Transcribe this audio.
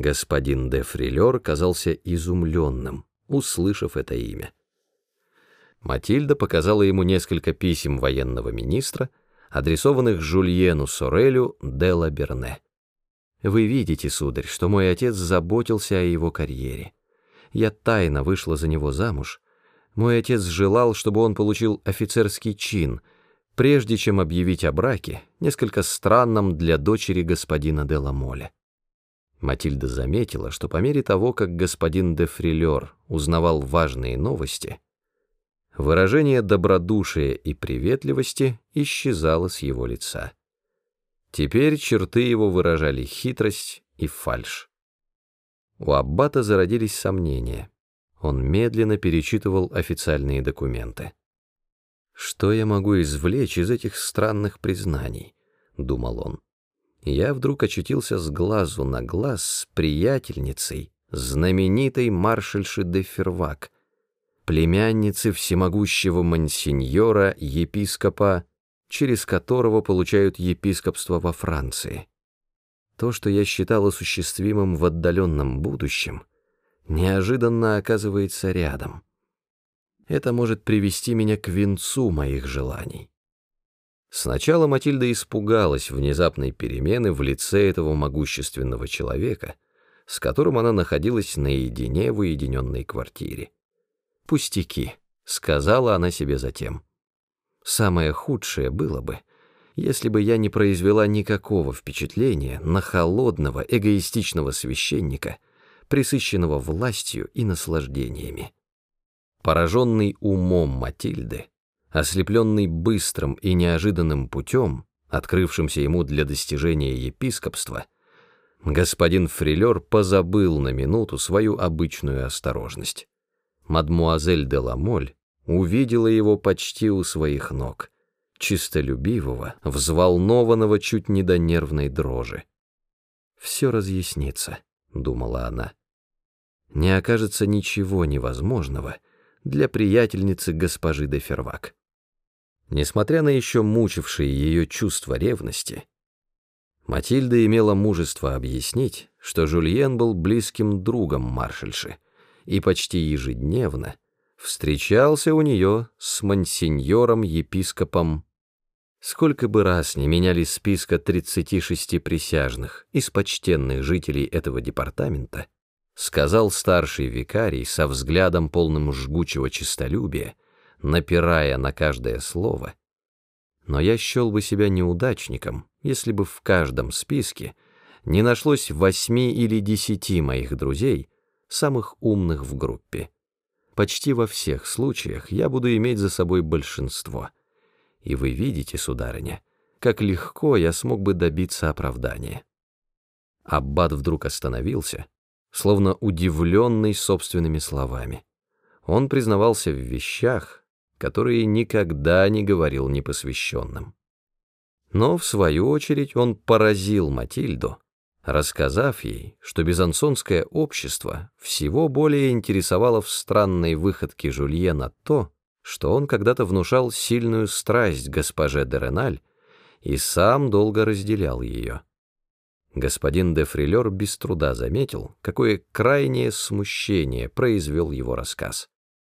Господин де Фрилер казался изумленным, услышав это имя. Матильда показала ему несколько писем военного министра, адресованных Жульену Сорелю де Лаберне. «Вы видите, сударь, что мой отец заботился о его карьере. Я тайно вышла за него замуж. Мой отец желал, чтобы он получил офицерский чин, прежде чем объявить о браке, несколько странном для дочери господина де Ламоля. Матильда заметила, что по мере того, как господин де Фрилер узнавал важные новости, выражение добродушия и приветливости исчезало с его лица. Теперь черты его выражали хитрость и фальшь. У Аббата зародились сомнения. Он медленно перечитывал официальные документы. «Что я могу извлечь из этих странных признаний?» — думал он я вдруг очутился с глазу на глаз с приятельницей, знаменитой маршальши де Фервак, племянницы всемогущего мансиньора, епископа, через которого получают епископство во Франции. То, что я считал осуществимым в отдаленном будущем, неожиданно оказывается рядом. Это может привести меня к венцу моих желаний. Сначала Матильда испугалась внезапной перемены в лице этого могущественного человека, с которым она находилась наедине в уединенной квартире. «Пустяки», — сказала она себе затем. «Самое худшее было бы, если бы я не произвела никакого впечатления на холодного, эгоистичного священника, присыщенного властью и наслаждениями». Пораженный умом Матильды, Ослепленный быстрым и неожиданным путем, открывшимся ему для достижения епископства, господин Фрилер позабыл на минуту свою обычную осторожность. Мадмуазель де Ламоль увидела его почти у своих ног, чистолюбивого, взволнованного чуть не до нервной дрожи. «Все разъяснится», — думала она. «Не окажется ничего невозможного для приятельницы госпожи де Фервак». Несмотря на еще мучившие ее чувство ревности, Матильда имела мужество объяснить, что Жульен был близким другом маршальши и почти ежедневно встречался у нее с мансиньором-епископом. Сколько бы раз не меняли списка 36 присяжных из почтенных жителей этого департамента, сказал старший викарий со взглядом полным жгучего честолюбия, напирая на каждое слово, но я счел бы себя неудачником, если бы в каждом списке не нашлось восьми или десяти моих друзей, самых умных в группе. Почти во всех случаях я буду иметь за собой большинство. И вы видите, сударыня, как легко я смог бы добиться оправдания. Аббат вдруг остановился, словно удивленный собственными словами. Он признавался в вещах, которые никогда не говорил непосвященным. Но, в свою очередь, он поразил Матильду, рассказав ей, что безансонское общество всего более интересовало в странной выходке Жульена то, что он когда-то внушал сильную страсть госпоже де Реналь и сам долго разделял ее. Господин де Фрилер без труда заметил, какое крайнее смущение произвел его рассказ.